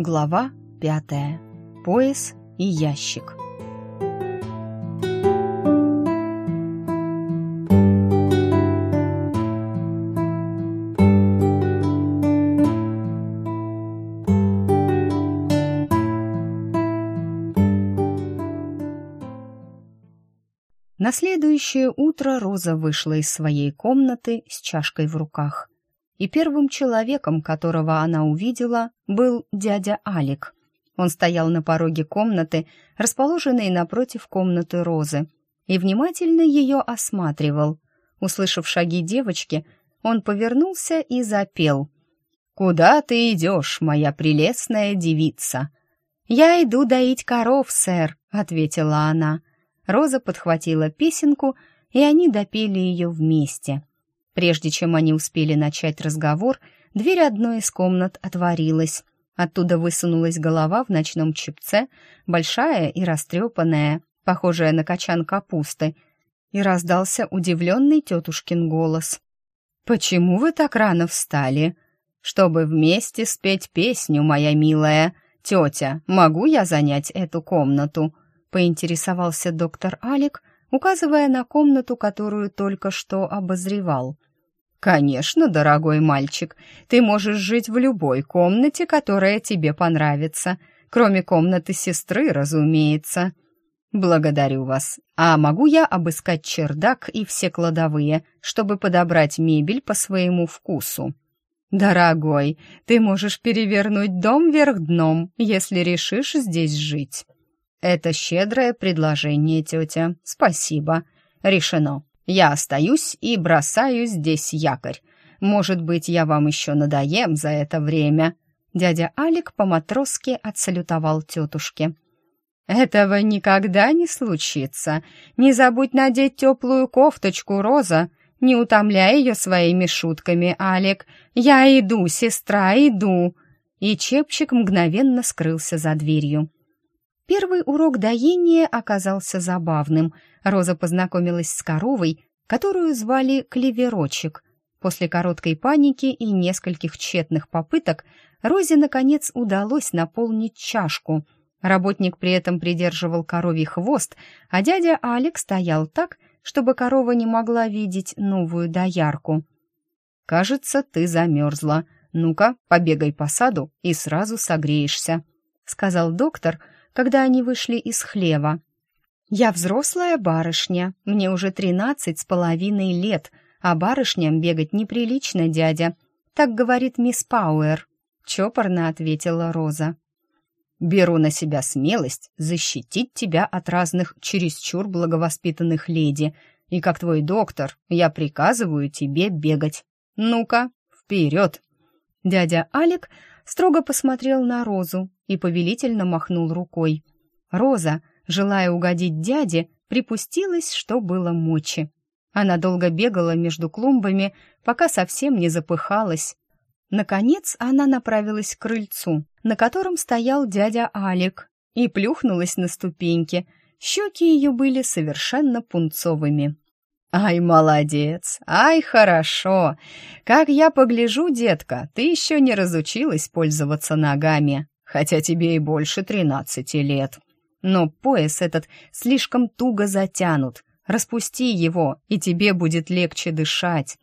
Глава пятая. Пояс и ящик. На следующее утро Роза вышла из своей комнаты с чашкой в руках. И первым человеком, которого она увидела, был дядя Алик. Он стоял на пороге комнаты, расположенной напротив комнаты Розы, и внимательно ее осматривал. Услышав шаги девочки, он повернулся и запел. «Куда ты идешь, моя прелестная девица?» «Я иду доить коров, сэр», — ответила она. Роза подхватила песенку, и они допели ее вместе. Прежде чем они успели начать разговор, дверь одной из комнат отворилась. Оттуда высунулась голова в ночном чепце, большая и растрепанная, похожая на качан капусты, и раздался удивленный тетушкин голос. «Почему вы так рано встали?» «Чтобы вместе спеть песню, моя милая. Тетя, могу я занять эту комнату?» поинтересовался доктор Алик, указывая на комнату, которую только что обозревал. «Конечно, дорогой мальчик, ты можешь жить в любой комнате, которая тебе понравится, кроме комнаты сестры, разумеется». «Благодарю вас. А могу я обыскать чердак и все кладовые, чтобы подобрать мебель по своему вкусу?» «Дорогой, ты можешь перевернуть дом вверх дном, если решишь здесь жить». «Это щедрое предложение, тетя. Спасибо. Решено. Я остаюсь и бросаю здесь якорь. Может быть, я вам еще надоем за это время». Дядя Алик по-матросски отсалютовал тетушке. «Этого никогда не случится. Не забудь надеть теплую кофточку, Роза. Не утомляй ее своими шутками, Алик. Я иду, сестра, иду!» И Чепчик мгновенно скрылся за дверью. Первый урок доения оказался забавным. Роза познакомилась с коровой, которую звали Клеверочек. После короткой паники и нескольких тщетных попыток Розе, наконец, удалось наполнить чашку. Работник при этом придерживал коровий хвост, а дядя Алекс стоял так, чтобы корова не могла видеть новую доярку. «Кажется, ты замерзла. Ну-ка, побегай по саду и сразу согреешься», — сказал доктор, — когда они вышли из хлева. «Я взрослая барышня, мне уже тринадцать с половиной лет, а барышням бегать неприлично, дядя», — так говорит мисс Пауэр, — чопорно ответила Роза. «Беру на себя смелость защитить тебя от разных чересчур благовоспитанных леди, и как твой доктор я приказываю тебе бегать. Ну-ка, вперед!» Дядя Алик строго посмотрел на Розу и повелительно махнул рукой. Роза, желая угодить дяде, припустилась, что было мочи. Она долго бегала между клумбами, пока совсем не запыхалась. Наконец она направилась к крыльцу, на котором стоял дядя Алик, и плюхнулась на ступеньки. Щеки ее были совершенно пунцовыми. «Ай, молодец! Ай, хорошо! Как я погляжу, детка, ты еще не разучилась пользоваться ногами, хотя тебе и больше тринадцати лет. Но пояс этот слишком туго затянут. Распусти его, и тебе будет легче дышать».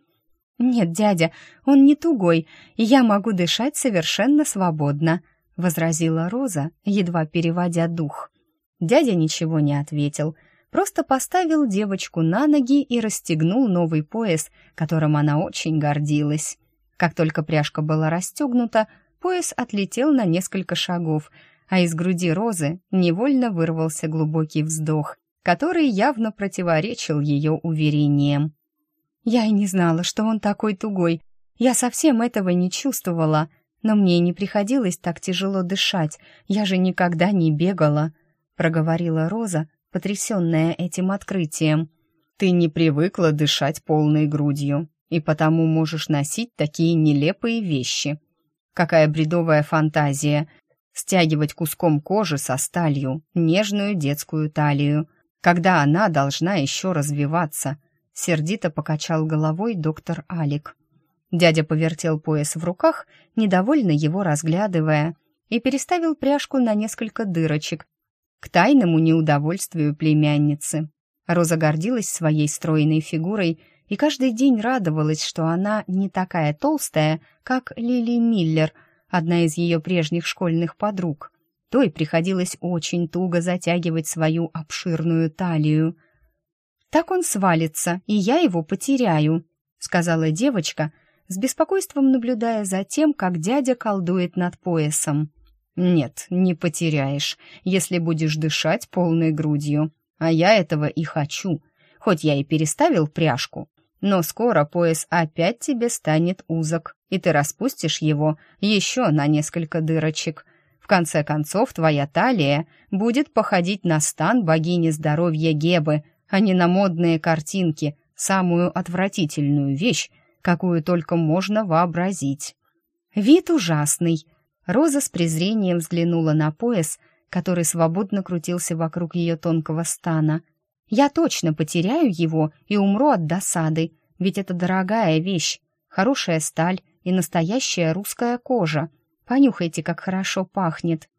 «Нет, дядя, он не тугой, и я могу дышать совершенно свободно», — возразила Роза, едва переводя дух. Дядя ничего не ответил — просто поставил девочку на ноги и расстегнул новый пояс, которым она очень гордилась. Как только пряжка была расстегнута, пояс отлетел на несколько шагов, а из груди розы невольно вырвался глубокий вздох, который явно противоречил ее уверениям. «Я и не знала, что он такой тугой. Я совсем этого не чувствовала, но мне не приходилось так тяжело дышать. Я же никогда не бегала», — проговорила Роза, потрясенная этим открытием. «Ты не привыкла дышать полной грудью, и потому можешь носить такие нелепые вещи. Какая бредовая фантазия! Стягивать куском кожи со сталью нежную детскую талию, когда она должна еще развиваться», — сердито покачал головой доктор Алик. Дядя повертел пояс в руках, недовольно его разглядывая, и переставил пряжку на несколько дырочек, к тайному неудовольствию племянницы. Роза гордилась своей стройной фигурой и каждый день радовалась, что она не такая толстая, как Лили Миллер, одна из ее прежних школьных подруг. Той приходилось очень туго затягивать свою обширную талию. «Так он свалится, и я его потеряю», — сказала девочка, с беспокойством наблюдая за тем, как дядя колдует над поясом. «Нет, не потеряешь, если будешь дышать полной грудью. А я этого и хочу. Хоть я и переставил пряжку, но скоро пояс опять тебе станет узок, и ты распустишь его еще на несколько дырочек. В конце концов, твоя талия будет походить на стан богини здоровья Гебы, а не на модные картинки, самую отвратительную вещь, какую только можно вообразить. Вид ужасный. Роза с презрением взглянула на пояс, который свободно крутился вокруг ее тонкого стана. «Я точно потеряю его и умру от досады, ведь это дорогая вещь, хорошая сталь и настоящая русская кожа. Понюхайте, как хорошо пахнет.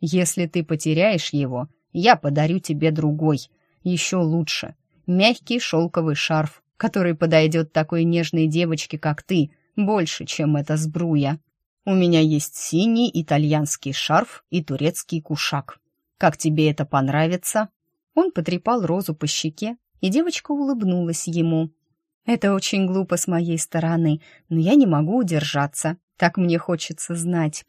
Если ты потеряешь его, я подарю тебе другой, еще лучше. Мягкий шелковый шарф, который подойдет такой нежной девочке, как ты, больше, чем эта сбруя. У меня есть синий итальянский шарф и турецкий кушак. Как тебе это понравится?» Он потрепал Розу по щеке, и девочка улыбнулась ему. «Это очень глупо с моей стороны, но я не могу удержаться. Так мне хочется знать».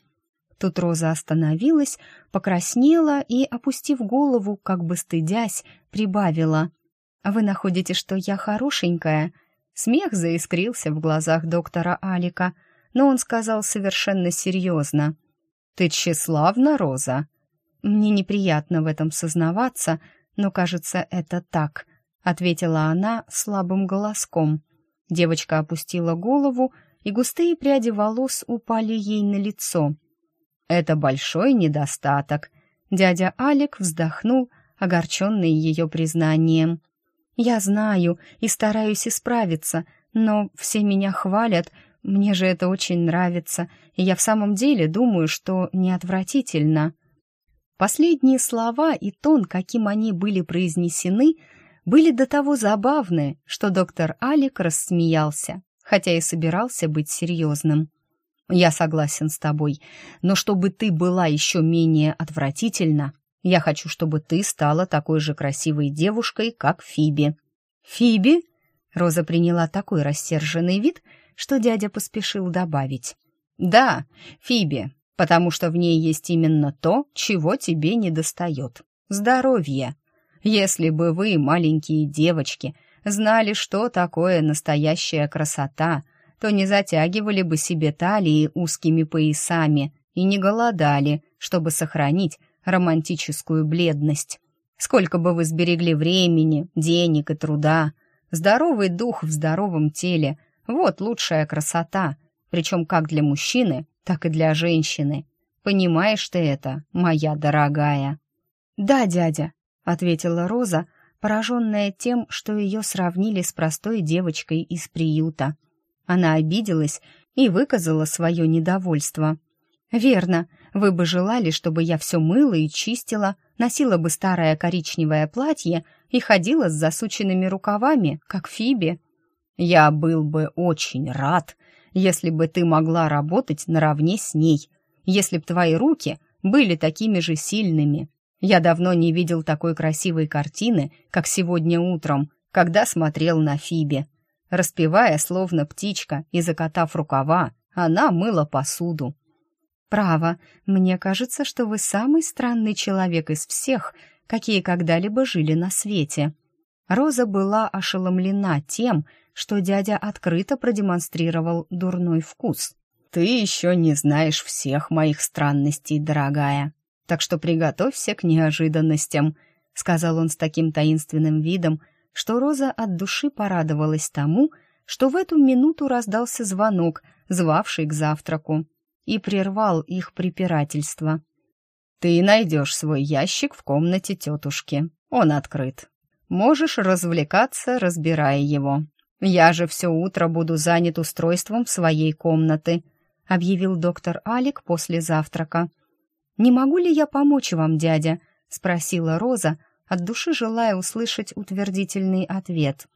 Тут Роза остановилась, покраснела и, опустив голову, как бы стыдясь, прибавила. «Вы находите, что я хорошенькая?» Смех заискрился в глазах доктора Алика — но он сказал совершенно серьезно. «Ты тщеславна, Роза?» «Мне неприятно в этом сознаваться, но, кажется, это так», — ответила она слабым голоском. Девочка опустила голову, и густые пряди волос упали ей на лицо. «Это большой недостаток», — дядя Алик вздохнул, огорченный ее признанием. «Я знаю и стараюсь исправиться, но все меня хвалят, мне же это очень нравится, и я в самом деле думаю, что не отвратительно. Последние слова и тон, каким они были произнесены, были до того забавны, что доктор Алик рассмеялся, хотя и собирался быть серьезным. «Я согласен с тобой, но чтобы ты была еще менее отвратительна, я хочу, чтобы ты стала такой же красивой девушкой, как Фиби». «Фиби?» Роза приняла такой рассерженный вид, что дядя поспешил добавить. «Да, Фиби, потому что в ней есть именно то, чего тебе не достает. Здоровье. Если бы вы, маленькие девочки, знали, что такое настоящая красота, то не затягивали бы себе талии узкими поясами и не голодали, чтобы сохранить романтическую бледность. Сколько бы вы сберегли времени, денег и труда, здоровый дух в здоровом теле — вот лучшая красота, причем как для мужчины, так и для женщины. Понимаешь ты это, моя дорогая?» «Да, дядя», — ответила Роза, пораженная тем, что ее сравнили с простой девочкой из приюта. Она обиделась и выказала свое недовольство. «Верно, вы бы желали, чтобы я все мыла и чистила, носила бы старое коричневое платье и ходила с засученными рукавами, как Фиби. Я был бы очень рад, если бы ты могла работать наравне с ней, если б твои руки были такими же сильными. Я давно не видел такой красивой картины, как сегодня утром, когда смотрел на Фиби. Распевая, словно птичка, и закатав рукава, она мыла посуду. «Право, мне кажется, что вы самый странный человек из всех, какие когда-либо жили на свете». Роза была ошеломлена тем, что дядя открыто продемонстрировал дурной вкус. «Ты еще не знаешь всех моих странностей, дорогая, так что приготовься к неожиданностям», — сказал он с таким таинственным видом, что Роза от души порадовалась тому, что в эту минуту раздался звонок, звавший к завтраку, и прервал их препирательство. «Ты найдешь свой ящик в комнате тетушки. Он открыт. Можешь развлекаться, разбирая его. «Я же все утро буду занят устройством своей комнаты», объявил доктор Алик после завтрака. «Не могу ли я помочь вам, дядя?» — спросила Роза, от души желая услышать утвердительный ответ.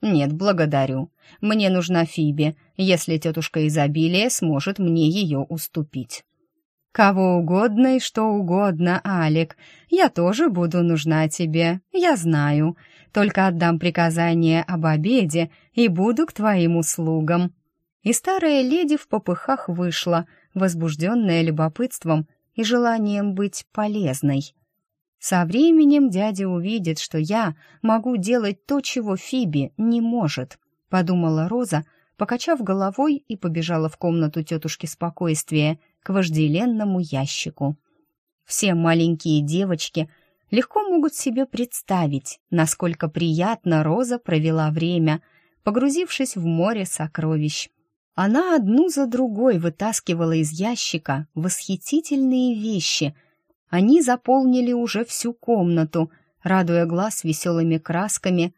«Нет, благодарю. Мне нужна Фиби, если тетушка изобилия сможет мне ее уступить». «Кого угодно и что угодно, Алик. Я тоже буду нужна тебе, я знаю. Только отдам приказание об обеде и буду к твоим услугам». И старая леди в попыхах вышла, возбужденная любопытством и желанием быть полезной. Со временем дядя увидит, что я могу делать то, чего Фиби не может, подумала Роза, покачав головой и побежала в комнату тетушки спокойствия к вожделенному ящику. Все маленькие девочки легко могут себе представить, насколько приятно Роза провела время, погрузившись в море сокровищ. Она одну за другой вытаскивала из ящика восхитительные вещи — они заполнили уже всю комнату, радуя глаз веселыми красками,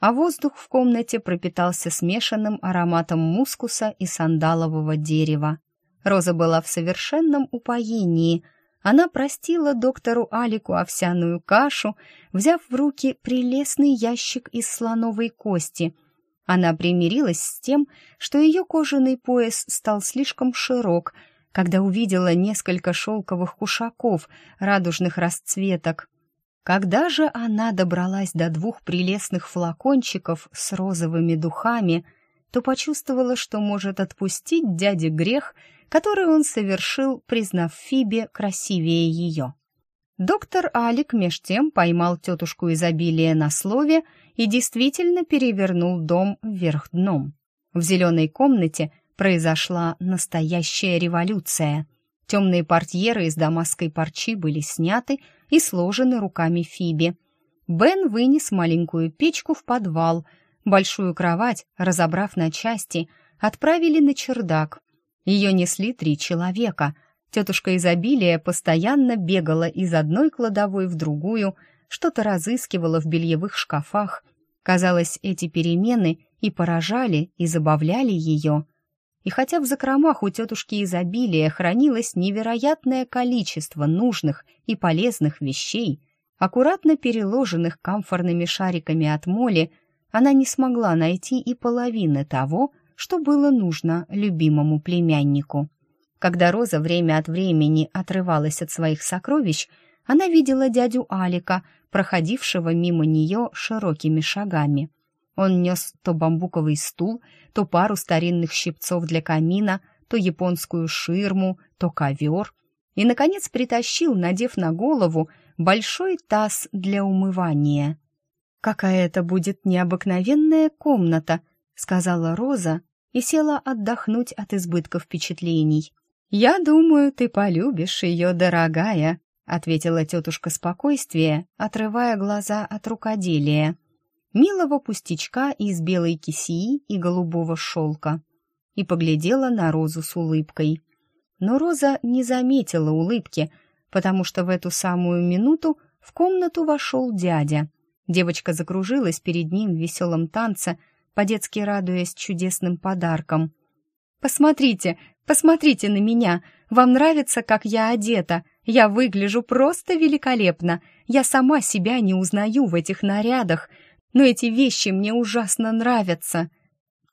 а воздух в комнате пропитался смешанным ароматом мускуса и сандалового дерева. Роза была в совершенном упоении. Она простила доктору Алику овсяную кашу, взяв в руки прелестный ящик из слоновой кости. Она примирилась с тем, что ее кожаный пояс стал слишком широк — когда увидела несколько шелковых кушаков радужных расцветок. Когда же она добралась до двух прелестных флакончиков с розовыми духами, то почувствовала, что может отпустить дяде грех, который он совершил, признав Фибе красивее ее. Доктор Алик меж тем поймал тетушку изобилия на слове и действительно перевернул дом вверх дном. В зеленой комнате – произошла настоящая революция. Темные портьеры из дамасской парчи были сняты и сложены руками Фиби. Бен вынес маленькую печку в подвал. Большую кровать, разобрав на части, отправили на чердак. Ее несли три человека. Тетушка изобилия постоянно бегала из одной кладовой в другую, что-то разыскивала в бельевых шкафах. Казалось, эти перемены и поражали, и забавляли ее. И хотя в закромах у тетушки изобилия хранилось невероятное количество нужных и полезных вещей, аккуратно переложенных камфорными шариками от моли, она не смогла найти и половины того, что было нужно любимому племяннику. Когда Роза время от времени отрывалась от своих сокровищ, она видела дядю Алика, проходившего мимо нее широкими шагами. Он нес то бамбуковый стул, то пару старинных щипцов для камина, то японскую ширму, то ковер. И, наконец, притащил, надев на голову, большой таз для умывания. «Какая это будет необыкновенная комната», — сказала Роза и села отдохнуть от избытка впечатлений. «Я думаю, ты полюбишь ее, дорогая», — ответила тетушка спокойствия, отрывая глаза от рукоделия милого пустячка из белой кисии и голубого шелка, и поглядела на Розу с улыбкой. Но Роза не заметила улыбки, потому что в эту самую минуту в комнату вошел дядя. Девочка закружилась перед ним в веселом танце, по-детски радуясь чудесным подаркам. «Посмотрите, посмотрите на меня! Вам нравится, как я одета? Я выгляжу просто великолепно! Я сама себя не узнаю в этих нарядах!» но эти вещи мне ужасно нравятся.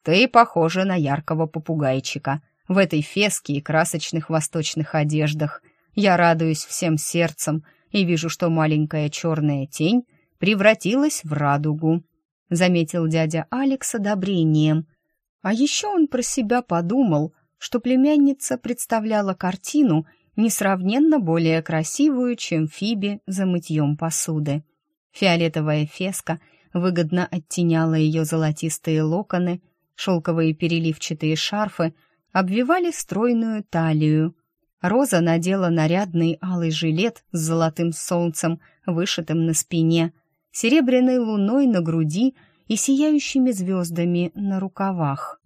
Ты похожа на яркого попугайчика в этой феске и красочных восточных одеждах. Я радуюсь всем сердцем и вижу, что маленькая черная тень превратилась в радугу», — заметил дядя Алекс одобрением. А еще он про себя подумал, что племянница представляла картину несравненно более красивую, чем Фиби за мытьем посуды. Фиолетовая феска — выгодно оттеняла ее золотистые локоны, шелковые переливчатые шарфы обвивали стройную талию. Роза надела нарядный алый жилет с золотым солнцем, вышитым на спине, серебряной луной на груди и сияющими звездами на рукавах.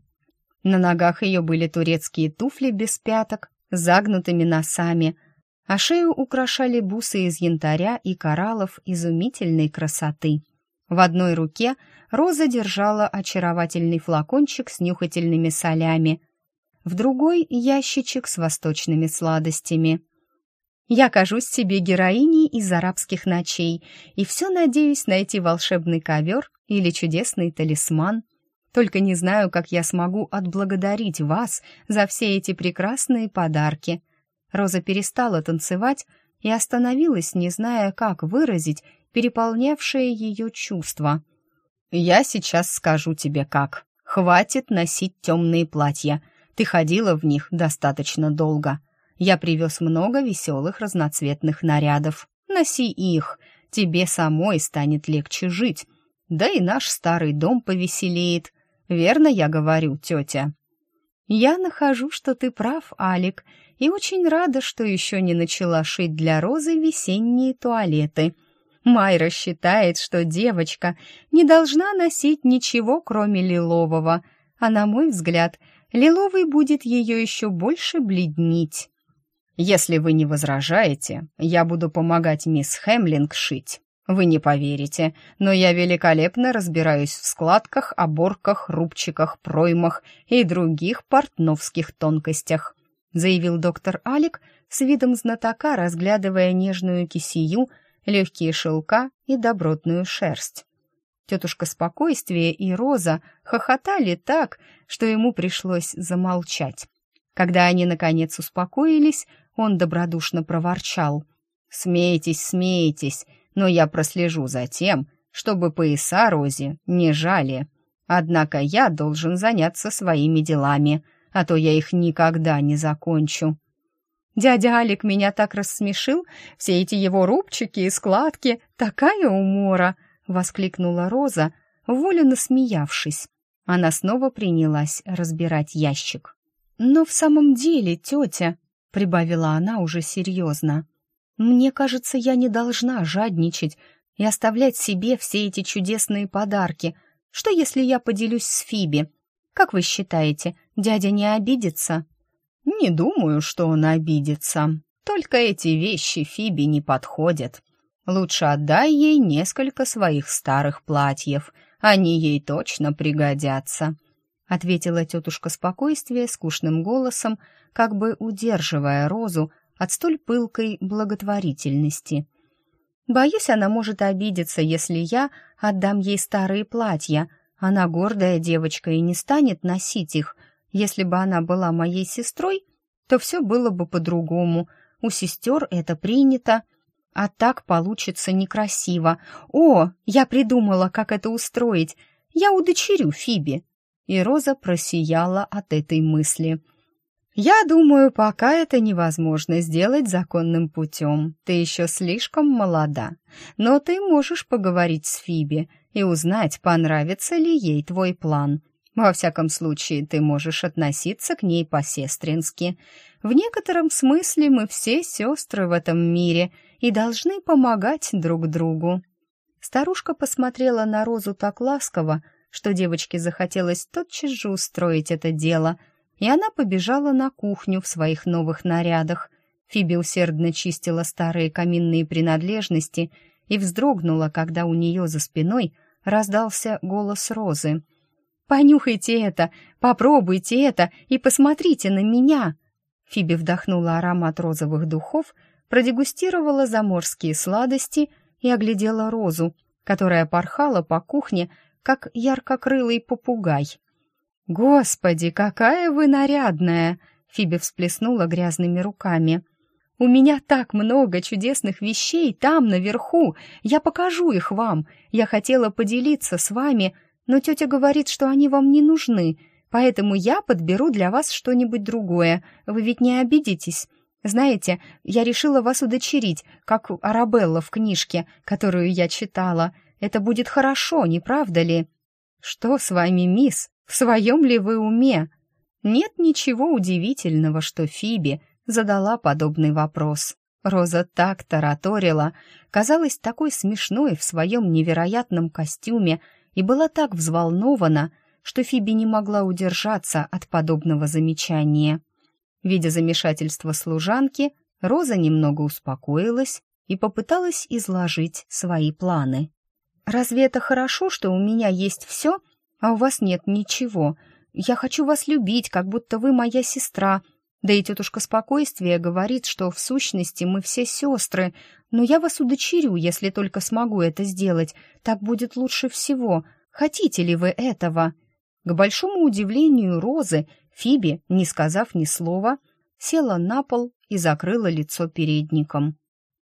На ногах ее были турецкие туфли без пяток, загнутыми носами, а шею украшали бусы из янтаря и кораллов изумительной красоты — в одной руке Роза держала очаровательный флакончик с нюхательными солями, в другой — ящичек с восточными сладостями. Я кажусь себе героиней из арабских ночей и все надеюсь найти волшебный ковер или чудесный талисман. Только не знаю, как я смогу отблагодарить вас за все эти прекрасные подарки». Роза перестала танцевать и остановилась, не зная, как выразить переполнявшее ее чувство. «Я сейчас скажу тебе как. Хватит носить темные платья. Ты ходила в них достаточно долго. Я привез много веселых разноцветных нарядов. Носи их, тебе самой станет легче жить. Да и наш старый дом повеселеет. Верно я говорю, тетя?» «Я нахожу, что ты прав, Алик, и очень рада, что еще не начала шить для Розы весенние туалеты», Майра считает, что девочка не должна носить ничего, кроме лилового, а, на мой взгляд, лиловый будет ее еще больше бледнить. Если вы не возражаете, я буду помогать мисс Хемлинг шить. Вы не поверите, но я великолепно разбираюсь в складках, оборках, рубчиках, проймах и других портновских тонкостях, заявил доктор Алик с видом знатока, разглядывая нежную кисию, легкие шелка и добротную шерсть. Тетушка Спокойствие и Роза хохотали так, что ему пришлось замолчать. Когда они, наконец, успокоились, он добродушно проворчал. «Смейтесь, смейтесь, но я прослежу за тем, чтобы пояса Розе не жали. Однако я должен заняться своими делами, а то я их никогда не закончу». Дядя Алик меня так рассмешил, все эти его рубчики и складки, такая умора!» — воскликнула Роза, волю насмеявшись. Она снова принялась разбирать ящик. «Но в самом деле, тетя», — прибавила она уже серьезно, «мне кажется, я не должна жадничать и оставлять себе все эти чудесные подарки. Что, если я поделюсь с Фиби? Как вы считаете, дядя не обидится?» «Не думаю, что он обидится. Только эти вещи Фиби не подходят. Лучше отдай ей несколько своих старых платьев. Они ей точно пригодятся», — ответила тетушка спокойствие скучным голосом, как бы удерживая Розу от столь пылкой благотворительности. «Боюсь, она может обидеться, если я отдам ей старые платья. Она гордая девочка и не станет носить их, если бы она была моей сестрой, то все было бы по-другому. У сестер это принято, а так получится некрасиво. О, я придумала, как это устроить. Я удочерю Фиби. И Роза просияла от этой мысли. «Я думаю, пока это невозможно сделать законным путем. Ты еще слишком молода. Но ты можешь поговорить с Фиби и узнать, понравится ли ей твой план. Во всяком случае, ты можешь относиться к ней по-сестрински. В некотором смысле мы все сестры в этом мире и должны помогать друг другу». Старушка посмотрела на Розу так ласково, что девочке захотелось тотчас же устроить это дело, и она побежала на кухню в своих новых нарядах. Фиби усердно чистила старые каминные принадлежности и вздрогнула, когда у нее за спиной раздался голос Розы — Понюхайте это, попробуйте это и посмотрите на меня!» Фиби вдохнула аромат розовых духов, продегустировала заморские сладости и оглядела розу, которая порхала по кухне, как яркокрылый попугай. «Господи, какая вы нарядная!» Фиби всплеснула грязными руками. «У меня так много чудесных вещей там, наверху! Я покажу их вам! Я хотела поделиться с вами, но тетя говорит, что они вам не нужны, поэтому я подберу для вас что-нибудь другое. Вы ведь не обидитесь. Знаете, я решила вас удочерить, как Арабелла в книжке, которую я читала. Это будет хорошо, не правда ли? Что с вами, мисс? В своем ли вы уме? Нет ничего удивительного, что Фиби задала подобный вопрос. Роза так тараторила, казалась такой смешной в своем невероятном костюме, и была так взволнована, что Фиби не могла удержаться от подобного замечания. Видя замешательство служанки, Роза немного успокоилась и попыталась изложить свои планы. «Разве это хорошо, что у меня есть все, а у вас нет ничего? Я хочу вас любить, как будто вы моя сестра. Да и тетушка спокойствия говорит, что в сущности мы все сестры, но я вас удочерю, если только смогу это сделать. Так будет лучше всего. Хотите ли вы этого?» К большому удивлению Розы, Фиби, не сказав ни слова, села на пол и закрыла лицо передником.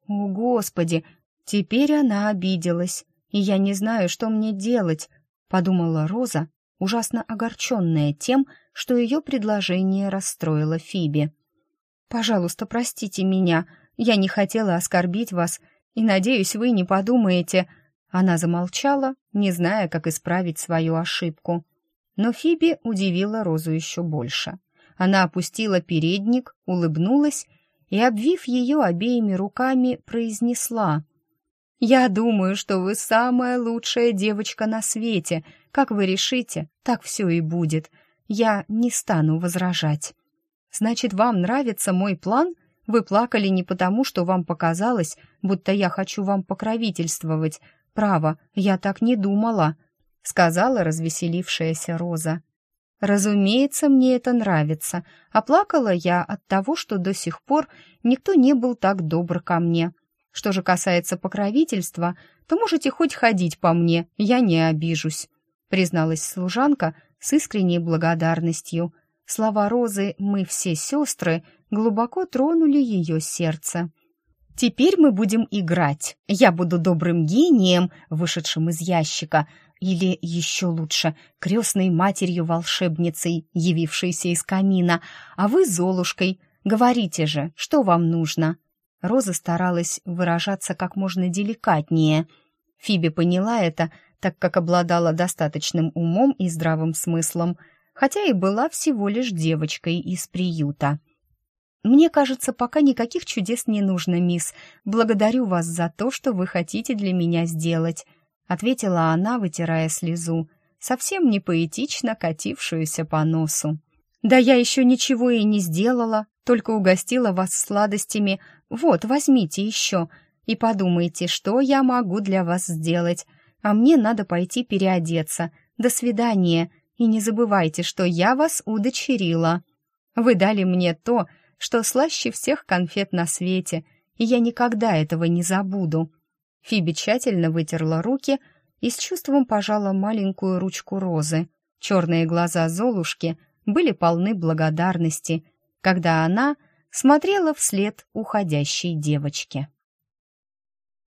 «О, Господи! Теперь она обиделась, и я не знаю, что мне делать», — подумала Роза, ужасно огорченная тем, что ее предложение расстроило Фиби. «Пожалуйста, простите меня, я не хотела оскорбить вас, и, надеюсь, вы не подумаете...» Она замолчала, не зная, как исправить свою ошибку. Но Фиби удивила Розу еще больше. Она опустила передник, улыбнулась и, обвив ее обеими руками, произнесла «Я думаю, что вы самая лучшая девочка на свете. Как вы решите, так все и будет. Я не стану возражать». «Значит, вам нравится мой план? Вы плакали не потому, что вам показалось, будто я хочу вам покровительствовать. Право, я так не думала», — сказала развеселившаяся Роза. Разумеется, мне это нравится, а плакала я от того, что до сих пор никто не был так добр ко мне. Что же касается покровительства, то можете хоть ходить по мне, я не обижусь», призналась служанка с искренней благодарностью. Слова Розы «мы все сестры» глубоко тронули ее сердце. «Теперь мы будем играть. Я буду добрым гением, вышедшим из ящика, или еще лучше, крестной матерью-волшебницей, явившейся из камина, а вы Золушкой. Говорите же, что вам нужно?» Роза старалась выражаться как можно деликатнее. Фиби поняла это, так как обладала достаточным умом и здравым смыслом, хотя и была всего лишь девочкой из приюта. «Мне кажется, пока никаких чудес не нужно, мисс. Благодарю вас за то, что вы хотите для меня сделать», ответила она, вытирая слезу, совсем не поэтично катившуюся по носу. «Да я еще ничего и не сделала, только угостила вас сладостями. Вот, возьмите еще и подумайте, что я могу для вас сделать. А мне надо пойти переодеться. До свидания, и не забывайте, что я вас удочерила. Вы дали мне то, что слаще всех конфет на свете, и я никогда этого не забуду. Фиби тщательно вытерла руки и с чувством пожала маленькую ручку розы. Черные глаза Золушки были полны благодарности, когда она смотрела вслед уходящей девочке.